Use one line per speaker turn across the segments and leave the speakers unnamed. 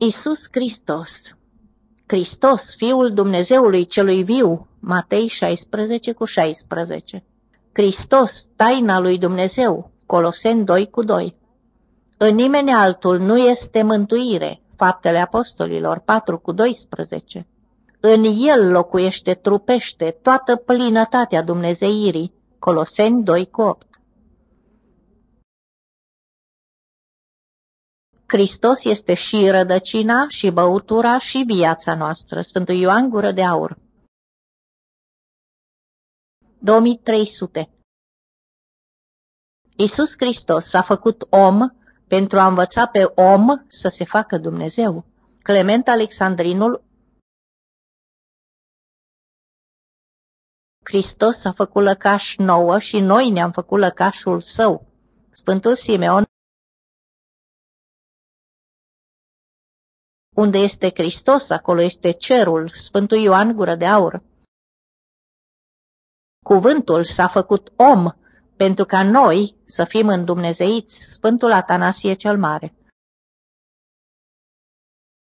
Isus Hristos. Hristos, Fiul Dumnezeului celui viu, Matei 16 cu 16 Hristos, taina lui Dumnezeu, Coloseni 2 cu 2 În nimeni altul nu este mântuire, Faptele Apostolilor 4 cu 12 În el locuiește trupește toată plinătatea Dumnezeirii, Coloseni 2 cu 8 Hristos este și rădăcina, și băutura, și viața noastră. Sfântul Ioan Gură de Aur 2300 Iisus Hristos s-a făcut om pentru a învăța pe om să se facă Dumnezeu. Clement Alexandrinul Hristos s-a făcut lăcaș nouă și noi ne-am făcut lăcașul său. Sfântul Simeon Unde este Hristos, acolo este cerul, Sfântul Ioan Gură de Aur. Cuvântul s-a făcut om pentru ca noi să fim îndumnezeiți, Sfântul Atanasie cel Mare.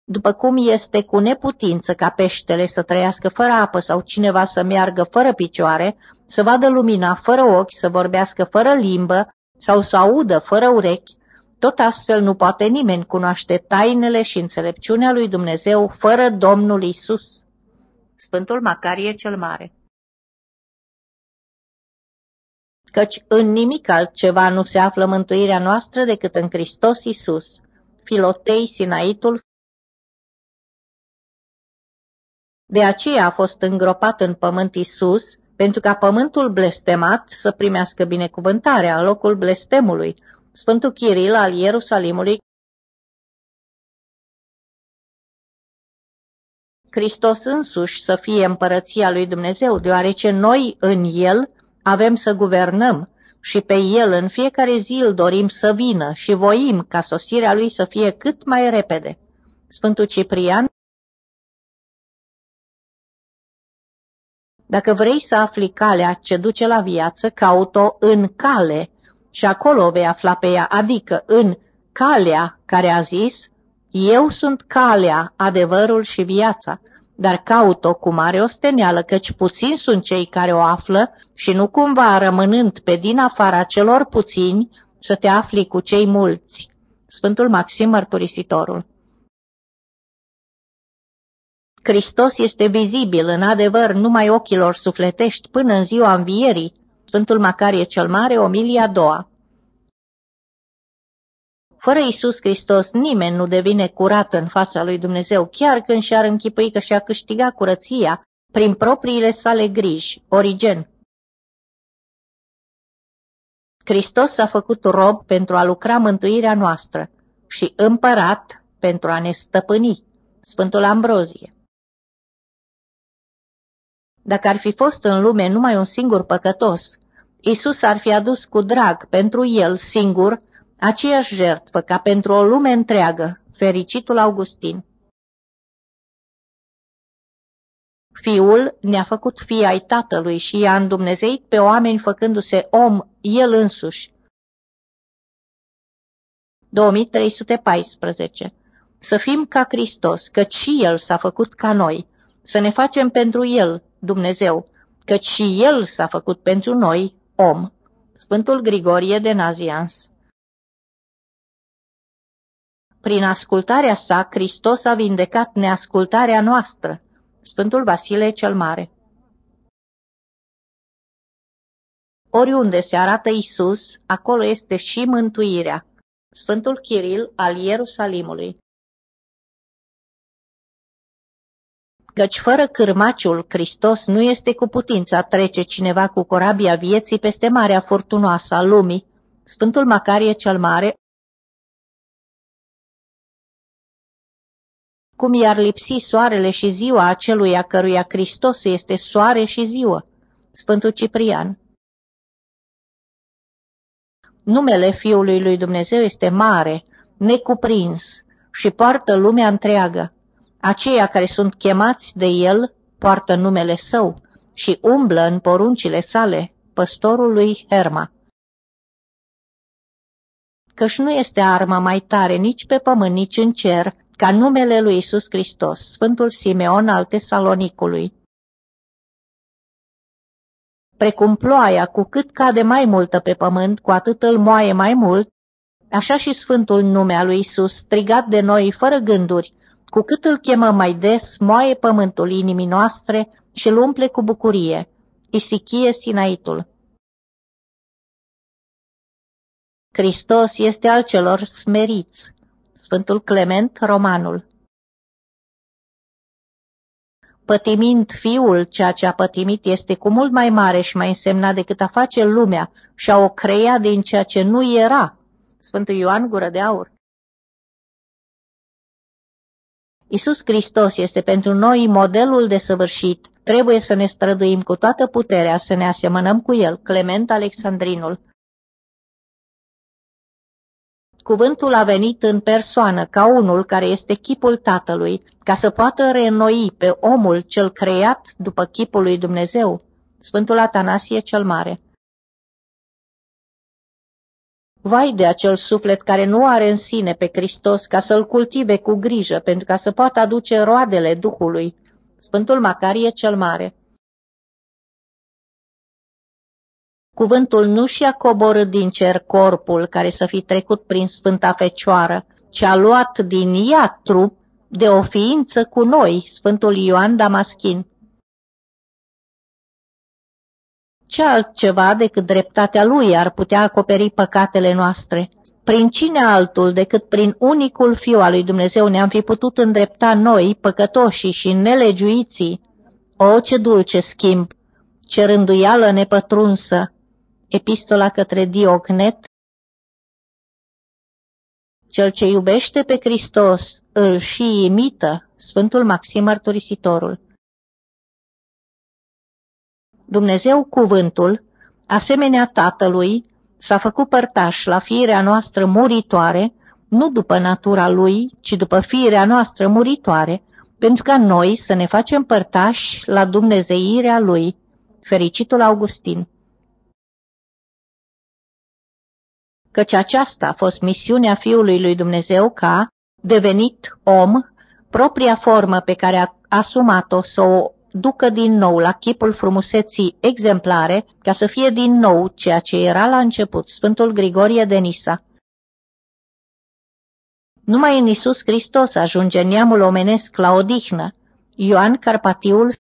După cum este cu neputință ca peștele să trăiască fără apă sau cineva să meargă fără picioare, să vadă lumina fără ochi, să vorbească fără limbă sau să audă fără urechi, tot astfel nu poate nimeni cunoaște tainele și înțelepciunea lui Dumnezeu fără Domnul Isus. Sfântul Macarie cel Mare Căci în nimic altceva nu se află mântuirea noastră decât în Hristos Isus. Filotei Sinaitul De aceea a fost îngropat în pământ Isus, pentru ca pământul blestemat să primească binecuvântarea în locul blestemului, Sfântul Chiril al Ierusalimului, Hristos însuși să fie împărăția lui Dumnezeu, deoarece noi în El avem să guvernăm și pe El în fiecare zi îl dorim să vină și voim ca sosirea Lui să fie cât mai repede. Sfântul Ciprian Dacă vrei să afli calea ce duce la viață, caut-o în cale, și acolo vei afla pe ea, adică în calea care a zis, eu sunt calea, adevărul și viața, dar caut-o cu mare osteneală, căci puțini sunt cei care o află și nu cumva rămânând pe din afara celor puțini să te afli cu cei mulți. Sfântul Maxim Mărturisitorul. Hristos este vizibil în adevăr numai ochilor sufletești până în ziua învierii, Sfântul Macarie cel Mare, omilia a doua. Fără Isus Hristos nimeni nu devine curat în fața lui Dumnezeu, chiar când și-ar închipui că și-a câștigat curăția prin propriile sale griji. Origen Hristos s-a făcut rob pentru a lucra mântuirea noastră și împărat pentru a ne stăpâni. Sfântul Ambrozie Dacă ar fi fost în lume numai un singur păcătos, Isus ar fi adus cu drag pentru el singur aceeași jertfă ca pentru o lume întreagă, fericitul Augustin. Fiul ne-a făcut fii ai tatălui și i-a îndumnezeit pe oameni făcându-se om el însuși. 2314 Să fim ca Hristos, căci și El s-a făcut ca noi, să ne facem pentru El, Dumnezeu, căci și El s-a făcut pentru noi, om. Sfântul Grigorie de Nazians Prin ascultarea sa, Hristos a vindecat neascultarea noastră. Sfântul Vasile cel Mare Oriunde se arată Isus, acolo este și mântuirea. Sfântul Chiril al Ierusalimului căci fără cârmaciul Hristos nu este cu putință a trece cineva cu corabia vieții peste marea furtunoasă a lumii. Sfântul Macarie cel Mare cum i-ar lipsi soarele și ziua acelui a căruia Hristos este soare și ziua. Sfântul Ciprian Numele Fiului lui Dumnezeu este mare, necuprins și poartă lumea întreagă. Aceia care sunt chemați de el poartă numele său și umblă în poruncile sale, păstorul lui Herma. Căci nu este armă mai tare nici pe pământ, nici în cer, ca numele lui Isus Hristos, Sfântul Simeon al Tesalonicului. Precum ploaia, cu cât cade mai multă pe pământ, cu atât îl moaie mai mult, așa și Sfântul nume al lui Isus, strigat de noi fără gânduri, cu cât îl chemăm mai des, moaie pământul inimii noastre și îl umple cu bucurie. Isichie Sinaitul Hristos este al celor smeriți. Sfântul Clement Romanul Pătimind fiul, ceea ce a pătimit este cu mult mai mare și mai însemnat decât a face lumea și a o crea din ceea ce nu era. Sfântul Ioan Gură de Aur Isus Hristos este pentru noi modelul de săvârșit. Trebuie să ne străduim cu toată puterea să ne asemănăm cu El. Clement Alexandrinul Cuvântul a venit în persoană ca unul care este chipul Tatălui, ca să poată reînnoi pe omul cel creat după chipul lui Dumnezeu. Sfântul Atanasie cel Mare Vai de acel suflet care nu are în sine pe Hristos ca să-l cultive cu grijă, pentru ca să poată aduce roadele Duhului. Sfântul Macarie cel Mare Cuvântul nu și-a coborât din cer corpul care să fi trecut prin Sfânta Fecioară, ci a luat din ea trup de o ființă cu noi, Sfântul Ioan Damaschin. Ce altceva decât dreptatea lui ar putea acoperi păcatele noastre? Prin cine altul decât prin unicul Fiu al lui Dumnezeu ne-am fi putut îndrepta noi, păcătoșii și nelegiuiții? O, ce dulce schimb! Ce rânduială nepătrunsă! Epistola către Diognet Cel ce iubește pe Hristos îl și imită, Sfântul Maxim Mărturisitorul. Dumnezeu cuvântul, asemenea Tatălui, s-a făcut părtaș la firea noastră muritoare, nu după natura lui, ci după firea noastră muritoare, pentru ca noi să ne facem părtași la dumnezeirea lui. Fericitul Augustin Căci aceasta a fost misiunea Fiului lui Dumnezeu ca, devenit om, propria formă pe care a asumat-o să o ducă din nou la chipul frumuseții exemplare, ca să fie din nou ceea ce era la început, Sfântul Grigorie de Nisa. Numai în Isus Hristos ajunge neamul omenesc la odihnă. Ioan Carpatiul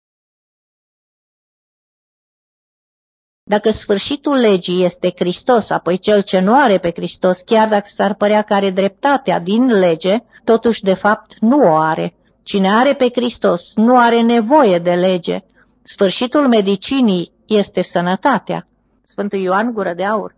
Dacă sfârșitul legii este Hristos, apoi cel ce nu are pe Hristos, chiar dacă s-ar părea că are dreptatea din lege, totuși de fapt nu o are. Cine are pe Hristos nu are nevoie de lege. Sfârșitul medicinii este sănătatea. Sfântul Ioan Gură de Aur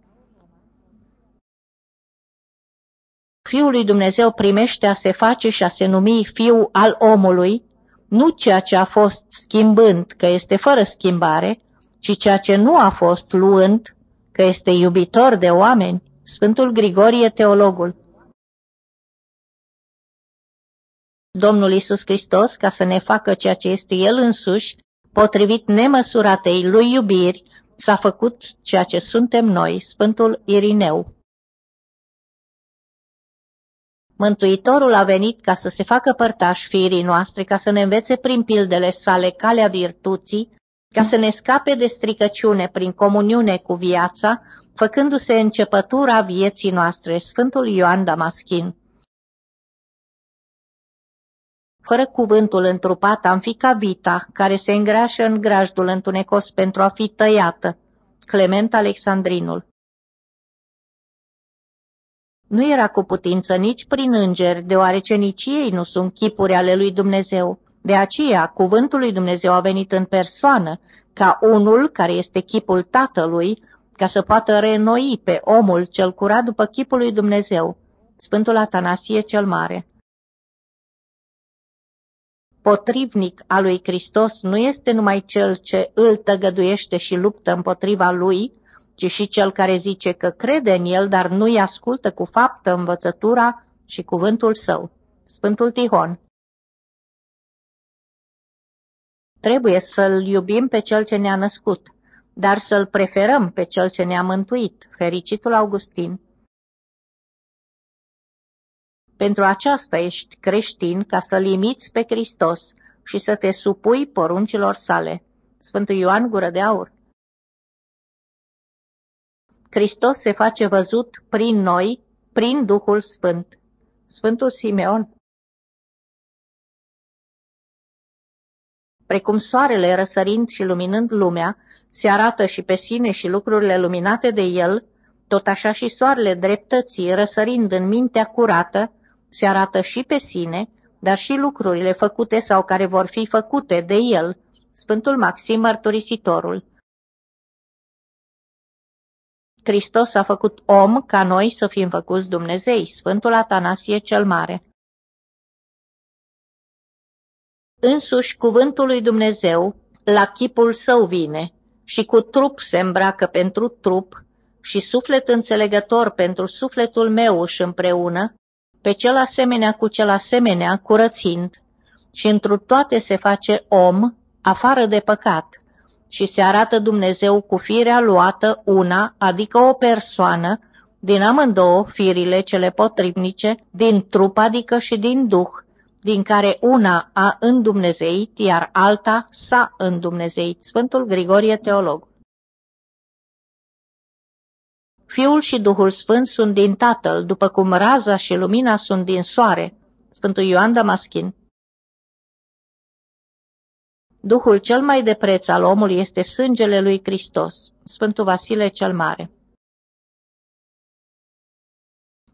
Fiul lui Dumnezeu primește a se face și a se numi fiu al omului, nu ceea ce a fost schimbând, că este fără schimbare, ci ceea ce nu a fost luând, că este iubitor de oameni, Sfântul Grigorie Teologul. Domnul Isus Hristos, ca să ne facă ceea ce este El însuși, potrivit nemăsuratei lui iubiri, s-a făcut ceea ce suntem noi, Sfântul Irineu. Mântuitorul a venit ca să se facă părtaș firii noastre, ca să ne învețe prin pildele sale calea virtuții, ca să ne scape de stricăciune prin comuniune cu viața, făcându-se începătura vieții noastre, Sfântul Ioan Damaschin. Fără cuvântul întrupat am fi ca vita, care se îngrașă în grajdul întunecos pentru a fi tăiată. Clement Alexandrinul Nu era cu putință nici prin îngeri, deoarece nici ei nu sunt chipuri ale lui Dumnezeu. De aceea, cuvântul lui Dumnezeu a venit în persoană, ca unul care este chipul Tatălui, ca să poată reînnoi pe omul cel curat după chipul lui Dumnezeu. Sfântul Atanasie cel Mare Potrivnic al lui Hristos nu este numai cel ce îl tăgăduiește și luptă împotriva lui, ci și cel care zice că crede în el, dar nu-i ascultă cu faptă învățătura și cuvântul său. Sfântul Tihon Trebuie să-L iubim pe Cel ce ne-a născut, dar să-L preferăm pe Cel ce ne-a mântuit, fericitul Augustin. Pentru aceasta ești creștin ca să limiți pe Hristos și să te supui poruncilor sale. Sfântul Ioan Gură de Aur Hristos se face văzut prin noi, prin Duhul Sfânt. Sfântul Simeon Precum soarele răsărind și luminând lumea, se arată și pe sine și lucrurile luminate de el, tot așa și soarele dreptății, răsărind în mintea curată, se arată și pe sine, dar și lucrurile făcute sau care vor fi făcute de el, Sfântul Maxim Mărturisitorul. Hristos a făcut om ca noi să fim făcuți Dumnezei, Sfântul Atanasie cel Mare. Însuși cuvântul lui Dumnezeu la chipul său vine și cu trup se îmbracă pentru trup și suflet înțelegător pentru sufletul meu și împreună, pe cel asemenea cu cel asemenea curățind, și întru toate se face om, afară de păcat, și se arată Dumnezeu cu firea luată una, adică o persoană, din amândouă firile cele potrivnice, din trup, adică și din duh, din care una a îndumnezeit, iar alta s-a îndumnezeit. Sfântul Grigorie Teolog Fiul și Duhul Sfânt sunt din Tatăl, după cum raza și lumina sunt din soare. Sfântul Ioan Damaschin Duhul cel mai de preț al omului este sângele lui Hristos. Sfântul Vasile cel Mare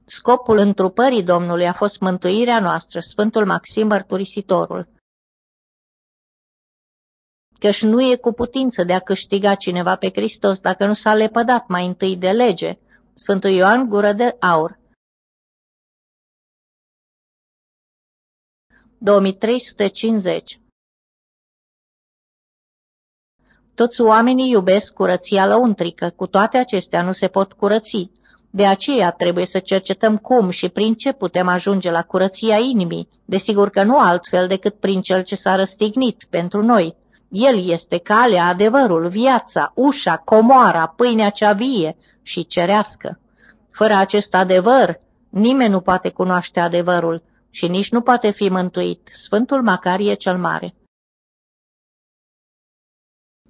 Scopul întrupării Domnului a fost mântuirea noastră, Sfântul Maxim Mărturisitorul. Căci nu e cu putință de a câștiga cineva pe Hristos dacă nu s-a lepădat mai întâi de lege, Sfântul Ioan Gură de Aur. 2350 Toți oamenii iubesc curăția lăuntrică, cu toate acestea nu se pot curăți. De aceea trebuie să cercetăm cum și prin ce putem ajunge la curăția inimii, desigur că nu altfel decât prin cel ce s-a răstignit pentru noi. El este calea, adevărul, viața, ușa, comoara, pâinea cea vie și cerească. Fără acest adevăr, nimeni nu poate cunoaște adevărul și nici nu poate fi mântuit. Sfântul Macarie cel Mare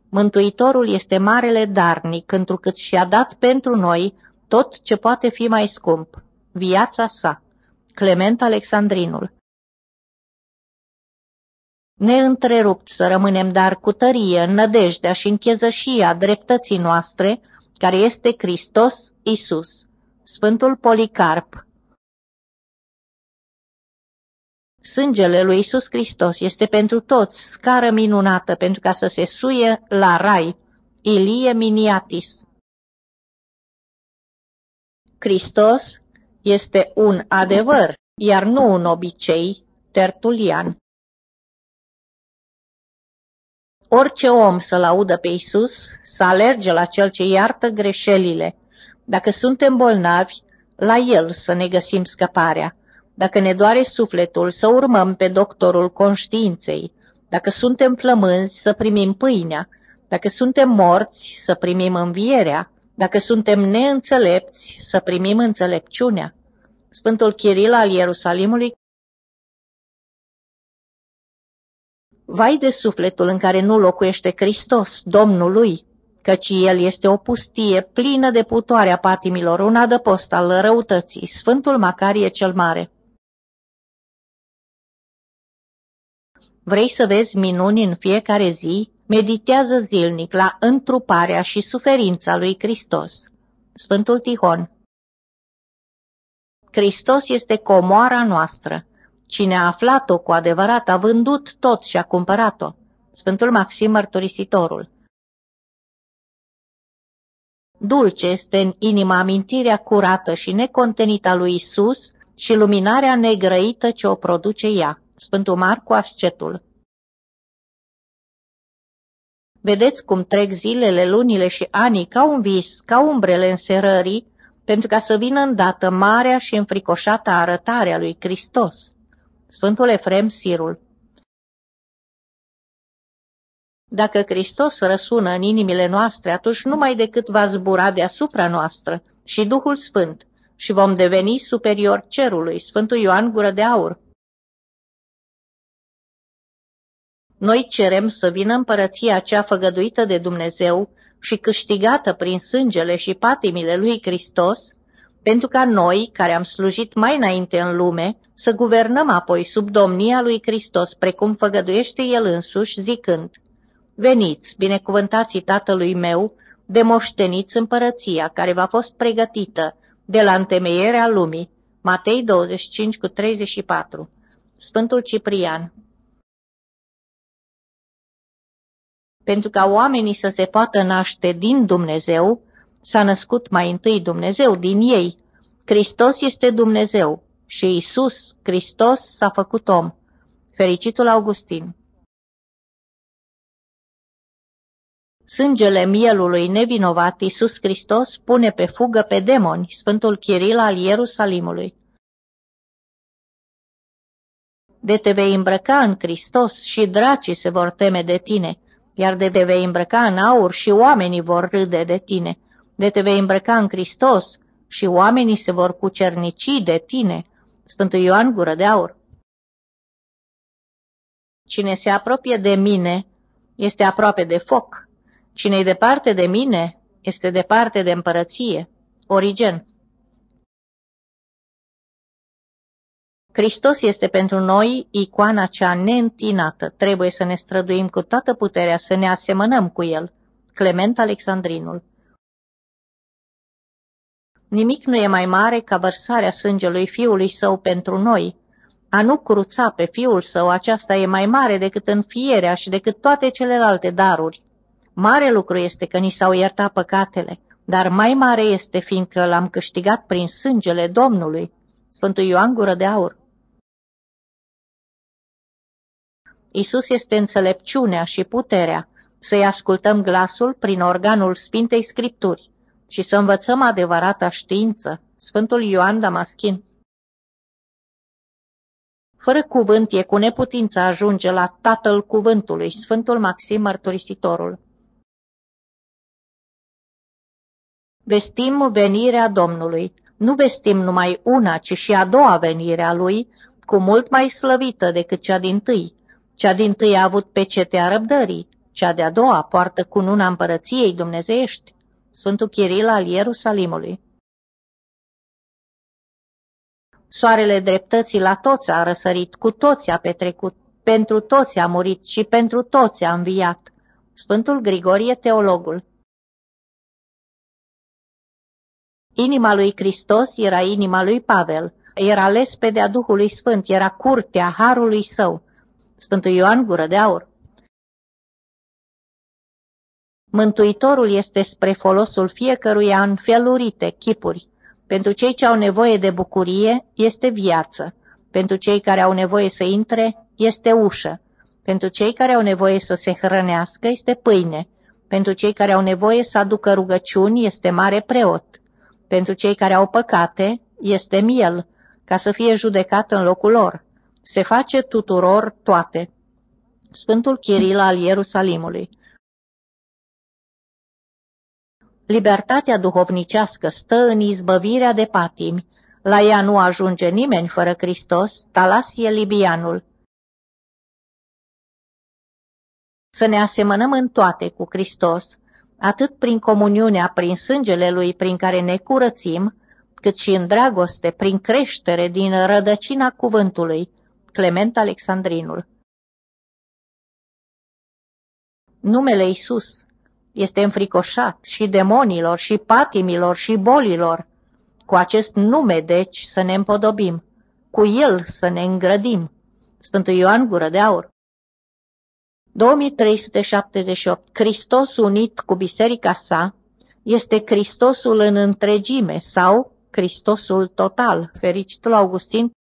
Mântuitorul este marele darnic, întrucât și-a dat pentru noi tot ce poate fi mai scump, viața sa. Clement Alexandrinul Neîntrerupt să rămânem dar cu tărie în nădejdea și închezășia dreptății noastre, care este Hristos Isus. Sfântul Policarp Sângele lui Isus Hristos este pentru toți scară minunată pentru ca să se suie la rai. Ilie Miniatis Hristos este un adevăr, iar nu un obicei, Tertulian. Orice om să-L audă pe Isus, să alerge la Cel ce iartă greșelile. Dacă suntem bolnavi, la El să ne găsim scăparea. Dacă ne doare sufletul, să urmăm pe doctorul conștiinței. Dacă suntem flămânzi, să primim pâinea. Dacă suntem morți, să primim învierea. Dacă suntem neînțelepți, să primim înțelepciunea. Sfântul Chiril al Ierusalimului Vai de sufletul în care nu locuiește Hristos, Domnul lui, căci el este o pustie plină de putoarea patimilor, un adăpost al răutății, Sfântul Macarie cel Mare. Vrei să vezi minuni în fiecare zi? Meditează zilnic la întruparea și suferința lui Hristos. Sfântul Tihon Hristos este comoara noastră. Cine a aflat-o cu adevărat a vândut tot și a cumpărat-o. Sfântul Maxim Mărturisitorul Dulce este în inima amintirea curată și necontenită a lui Isus și luminarea negrăită ce o produce ea. Sfântul Marcu Ascetul Vedeți cum trec zilele, lunile și anii ca un vis, ca umbrele înserării, pentru ca să vină îndată marea și înfricoșată arătare a lui Hristos. Sfântul Efrem Sirul Dacă Hristos răsună în inimile noastre, atunci numai decât va zbura deasupra noastră și Duhul Sfânt și vom deveni superior cerului. Sfântul Ioan Gură de Aur. Noi cerem să vină împărăția cea făgăduită de Dumnezeu și câștigată prin sângele și patimile lui Hristos, pentru ca noi, care am slujit mai înainte în lume, să guvernăm apoi sub domnia lui Hristos, precum făgăduiește El însuși, zicând, Veniți, binecuvântații Tatălui meu, de moșteniți împărăția care v-a fost pregătită de la întemeierea lumii. Matei 25 cu 34 Sfântul Ciprian Pentru ca oamenii să se poată naște din Dumnezeu, s-a născut mai întâi Dumnezeu din ei. Hristos este Dumnezeu și Isus, Hristos, s-a făcut om. Fericitul Augustin Sângele mielului nevinovat Iisus Hristos pune pe fugă pe demoni Sfântul Chiril al Ierusalimului. De te vei îmbrăca în Hristos și dracii se vor teme de tine, iar de te vei îmbrăca în aur și oamenii vor râde de tine. De te vei îmbrăca în Hristos și oamenii se vor cucernici de tine. Sfântul Ioan Gură de Aur. Cine se apropie de mine este aproape de foc, Cine-i departe de mine este departe de împărăție. Origen Hristos este pentru noi icoana cea neîntinată. Trebuie să ne străduim cu toată puterea să ne asemănăm cu El. Clement Alexandrinul Nimic nu e mai mare ca vărsarea sângelui Fiului Său pentru noi. A nu cruța pe Fiul Său, aceasta e mai mare decât înfierea și decât toate celelalte daruri. Mare lucru este că ni s-au iertat păcatele, dar mai mare este fiindcă l-am câștigat prin sângele Domnului. Sfântul Ioan Gură de Aur Isus este înțelepciunea și puterea să-i ascultăm glasul prin organul Sfintei Scripturi și să învățăm adevărata știință. Sfântul Ioan Damaschin Fără cuvânt e cu neputință ajunge la Tatăl Cuvântului, Sfântul Maxim Mărturisitorul. vestim venirea Domnului. Nu vestim numai una, ci și a doua venire a Lui, cu mult mai slăvită decât cea din tâi. Cea din tâi a avut pecetea răbdării, cea de-a doua poartă cununa împărăției dumnezeiești. Sfântul Chiril al Ierusalimului. Soarele dreptății la toți a răsărit, cu toți a petrecut, pentru toți a murit și pentru toți a înviat. Sfântul Grigorie Teologul Inima lui Hristos era inima lui Pavel, era lespedea Duhului Sfânt, era curtea Harului Său. Sfântul Ioan Gură de Aur Mântuitorul este spre folosul fiecăruia în felurite chipuri. Pentru cei ce au nevoie de bucurie, este viață. Pentru cei care au nevoie să intre, este ușă. Pentru cei care au nevoie să se hrănească, este pâine. Pentru cei care au nevoie să aducă rugăciuni, este mare preot. Pentru cei care au păcate, este miel, ca să fie judecat în locul lor. Se face tuturor toate. Sfântul Chiril al Ierusalimului Libertatea duhovnicească stă în izbăvirea de patimi. La ea nu ajunge nimeni fără Hristos, Talasie Libianul. Să ne asemănăm în toate cu Hristos, atât prin comuniunea, prin sângele Lui prin care ne curățim, cât și în dragoste, prin creștere din rădăcina cuvântului. Clement Alexandrinul Numele Isus este înfricoșat și demonilor, și patimilor, și bolilor. Cu acest nume, deci, să ne împodobim, cu el să ne îngrădim. Sfântul Ioan Gură de Aur 2378. Hristos unit cu biserica sa este Hristosul în întregime sau Hristosul total. Fericitul Augustin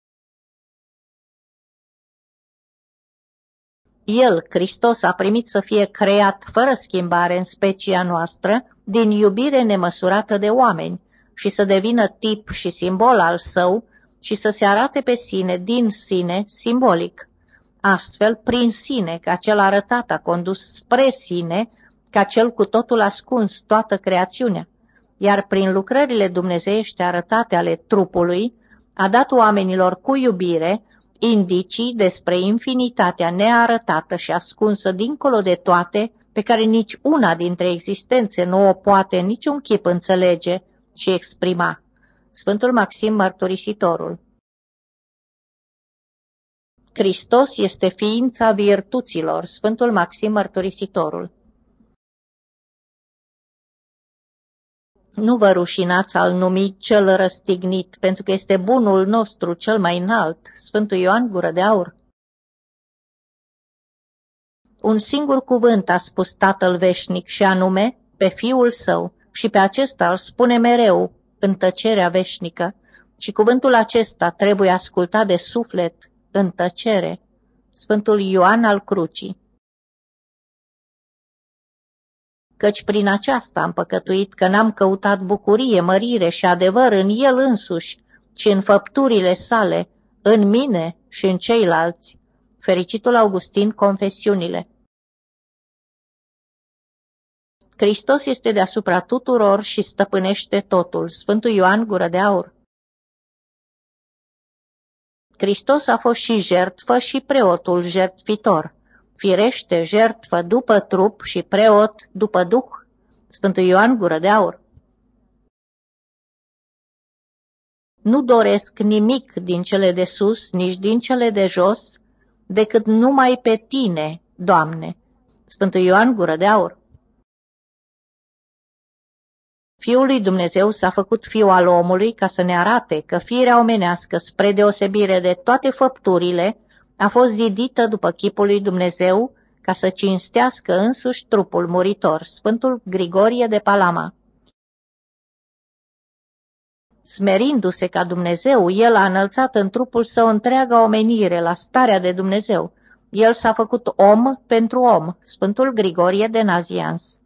El, Hristos, a primit să fie creat fără schimbare în specia noastră, din iubire nemăsurată de oameni, și să devină tip și simbol al său și să se arate pe sine, din sine, simbolic. Astfel, prin sine, ca cel arătat a condus spre sine, ca cel cu totul ascuns toată creațiunea. iar prin lucrările dumnezeiește arătate ale trupului, a dat oamenilor cu iubire indicii despre infinitatea nearătată și ascunsă dincolo de toate, pe care nici una dintre existențe nu o poate niciun chip înțelege și exprima. Sfântul Maxim Mărturisitorul Hristos este ființa virtuților, Sfântul Maxim Mărturisitorul. Nu vă rușinați al numi cel răstignit, pentru că este bunul nostru cel mai înalt, Sfântul Ioan Gură de Aur. Un singur cuvânt a spus Tatăl Veșnic și anume pe Fiul Său și pe acesta îl spune mereu în tăcerea veșnică și cuvântul acesta trebuie ascultat de suflet în tăcere. Sfântul Ioan al Crucii Căci prin aceasta am păcătuit că n-am căutat bucurie, mărire și adevăr în el însuși, ci în făpturile sale, în mine și în ceilalți. Fericitul Augustin Confesiunile Hristos este deasupra tuturor și stăpânește totul. Sfântul Ioan Gură de Aur Hristos a fost și jertfă și preotul jertfitor. Firește jertfă după trup și preot după duh. Sfântul Ioan Gură de Aur Nu doresc nimic din cele de sus, nici din cele de jos, decât numai pe tine, Doamne. Sfântul Ioan Gură de Aur Fiul lui Dumnezeu s-a făcut fiu al omului ca să ne arate că firea omenească, spre deosebire de toate făpturile, a fost zidită după chipul lui Dumnezeu ca să cinstească însuși trupul muritor, Sfântul Grigorie de Palama. Smerindu-se ca Dumnezeu, el a înălțat în trupul său întreaga omenire la starea de Dumnezeu. El s-a făcut om pentru om, Sfântul Grigorie de Nazians.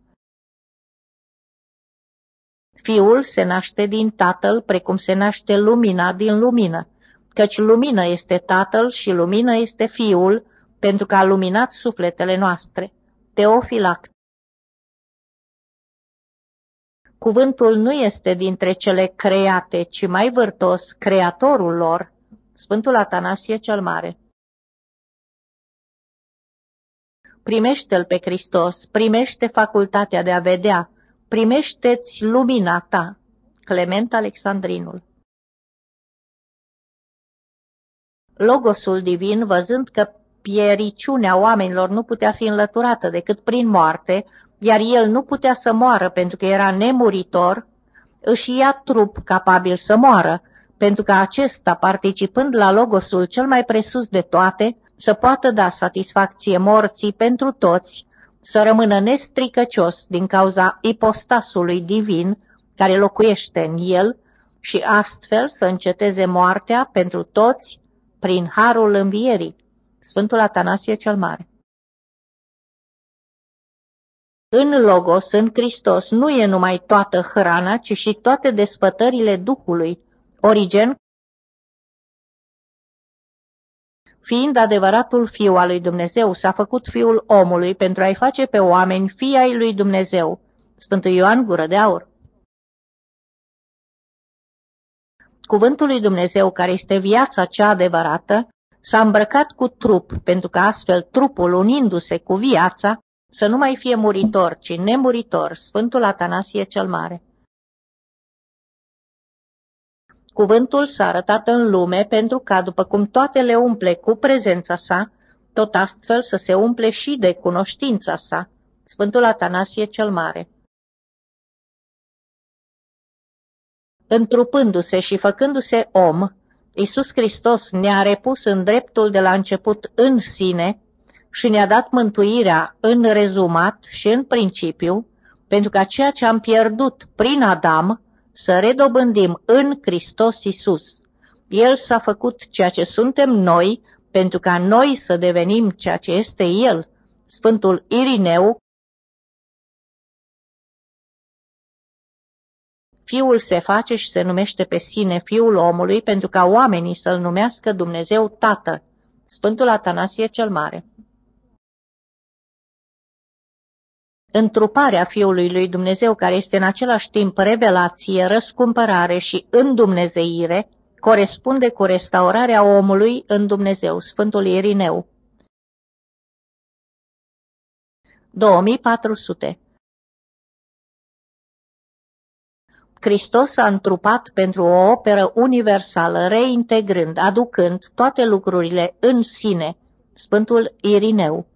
Fiul se naște din Tatăl, precum se naște lumina din lumină, căci lumină este Tatăl și lumină este Fiul, pentru că a luminat sufletele noastre. Teofilact Cuvântul nu este dintre cele create, ci mai vârtos, creatorul lor, Sfântul Atanasie cel Mare. Primește-L pe Hristos, primește facultatea de a vedea, primește-ți lumina ta. Clement Alexandrinul Logosul divin, văzând că piericiunea oamenilor nu putea fi înlăturată decât prin moarte, iar el nu putea să moară pentru că era nemuritor, își ia trup capabil să moară, pentru că acesta, participând la logosul cel mai presus de toate, să poată da satisfacție morții pentru toți, să rămână nestricăcios din cauza ipostasului divin care locuiește în el și astfel să înceteze moartea pentru toți prin harul învierii. Sfântul Atanasie cel Mare În Logos, în Hristos, nu e numai toată hrana, ci și toate despătările Duhului. Origen fiind adevăratul fiu al lui Dumnezeu, s-a făcut fiul omului pentru a-i face pe oameni fii ai lui Dumnezeu. Sfântul Ioan Gură de Aur Cuvântul lui Dumnezeu, care este viața cea adevărată, s-a îmbrăcat cu trup, pentru că astfel trupul, unindu-se cu viața, să nu mai fie muritor, ci nemuritor, Sfântul Atanasie cel Mare. Cuvântul s-a arătat în lume pentru ca, după cum toate le umple cu prezența sa, tot astfel să se umple și de cunoștința sa. Sfântul Atanasie cel Mare Întrupându-se și făcându-se om, Iisus Hristos ne-a repus în dreptul de la început în sine și ne-a dat mântuirea în rezumat și în principiu, pentru ca ceea ce am pierdut prin Adam să redobândim în Hristos Isus. El s-a făcut ceea ce suntem noi, pentru ca noi să devenim ceea ce este El. Sfântul Irineu Fiul se face și se numește pe sine Fiul omului pentru ca oamenii să-L numească Dumnezeu Tată. Sfântul Atanasie cel Mare Întruparea Fiului lui Dumnezeu, care este în același timp revelație, răscumpărare și îndumnezeire, corespunde cu restaurarea omului în Dumnezeu, Sfântul Irineu. 2400 Hristos a întrupat pentru o operă universală, reintegrând, aducând toate lucrurile în sine, Sfântul Irineu.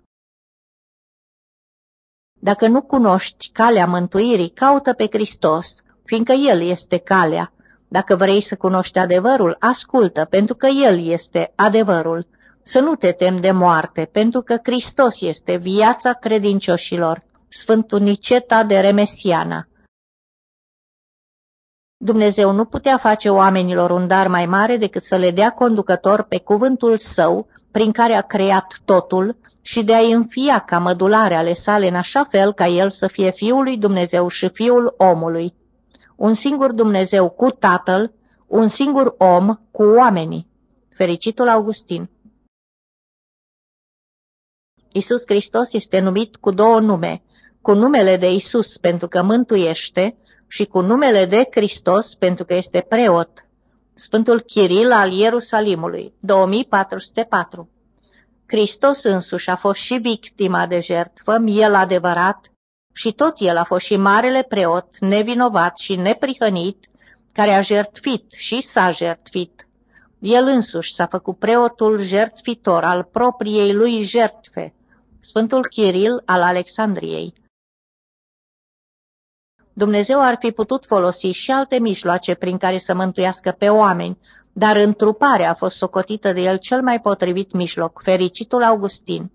Dacă nu cunoști calea mântuirii, caută pe Hristos, fiindcă El este calea. Dacă vrei să cunoști adevărul, ascultă, pentru că El este adevărul. Să nu te tem de moarte, pentru că Hristos este viața credincioșilor. Sfântul Niceta de Remesiana Dumnezeu nu putea face oamenilor un dar mai mare decât să le dea conducător pe cuvântul său, prin care a creat totul, și de a-i înfia ca mădulare ale sale în așa fel ca el să fie Fiul lui Dumnezeu și Fiul omului. Un singur Dumnezeu cu Tatăl, un singur om cu oamenii. Fericitul Augustin Isus Hristos este numit cu două nume, cu numele de Isus pentru că mântuiește și cu numele de Hristos pentru că este preot. Sfântul Chiril al Ierusalimului, 2404 Hristos însuși a fost și victima de jertfă, el adevărat, și tot el a fost și marele preot, nevinovat și neprihănit, care a jertfit și s-a jertfit. El însuși s-a făcut preotul jertfitor al propriei lui jertfe, Sfântul Chiril al Alexandriei. Dumnezeu ar fi putut folosi și alte mijloace prin care să mântuiască pe oameni, dar întruparea a fost socotită de el cel mai potrivit mijloc, fericitul Augustin.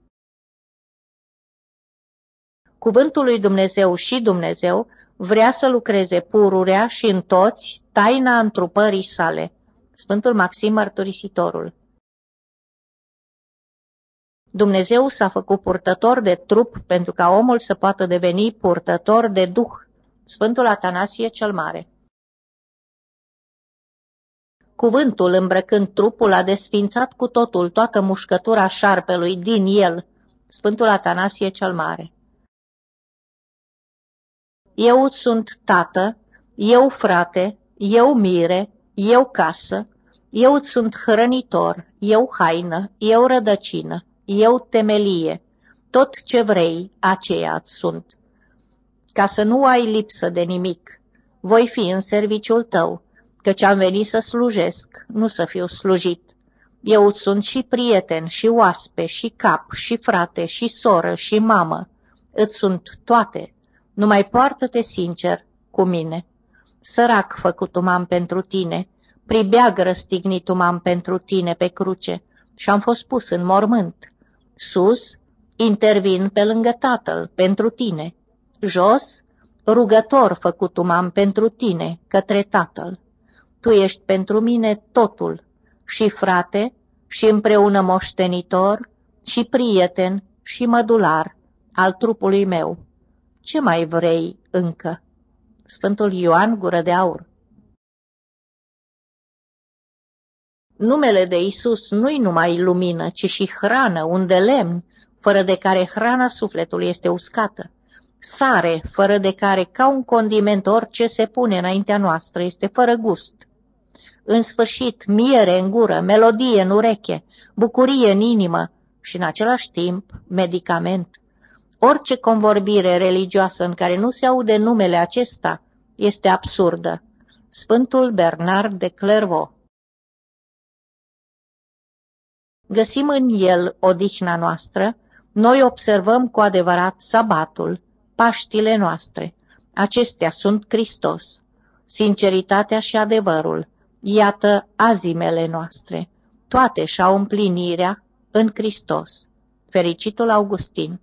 Cuvântul lui Dumnezeu și Dumnezeu vrea să lucreze pururea și în toți taina întrupării sale. Sfântul Maxim Mărturisitorul Dumnezeu s-a făcut purtător de trup pentru ca omul să poată deveni purtător de duh. Sfântul Atanasie cel Mare Cuvântul îmbrăcând trupul a desfințat cu totul toată mușcătura șarpelui din el, Sfântul Atanasie cel Mare. Eu sunt tată, eu frate, eu mire, eu casă, eu sunt hrănitor, eu haină, eu rădăcină, eu temelie, tot ce vrei, aceea sunt. Ca să nu ai lipsă de nimic, voi fi în serviciul tău, căci am venit să slujesc, nu să fiu slujit. Eu sunt și prieten, și oaspe, și cap, și frate, și soră, și mamă. Îți sunt toate. Numai poartă-te sincer cu mine. Sărac făcut m-am pentru tine, pribeag răstignit m-am pentru tine pe cruce și am fost pus în mormânt. Sus, intervin pe lângă tatăl, pentru tine. Jos, rugător făcut m-am pentru tine, către tatăl. Tu ești pentru mine totul, și frate, și împreună moștenitor, și prieten, și mădular al trupului meu. Ce mai vrei încă? Sfântul Ioan Gură de Aur Numele de Isus nu-i numai lumină, ci și hrană, un de lemn, fără de care hrana sufletului este uscată. Sare, fără de care, ca un condiment, orice se pune înaintea noastră, este fără gust. În sfârșit, miere în gură, melodie în ureche, bucurie în inimă și, în același timp, medicament. Orice convorbire religioasă în care nu se aude numele acesta este absurdă. Sfântul Bernard de Clairvaux Găsim în el odihna noastră, noi observăm cu adevărat sabatul, paștile noastre. Acestea sunt Hristos, sinceritatea și adevărul, Iată azimele noastre, toate și-au împlinirea în Hristos. Fericitul Augustin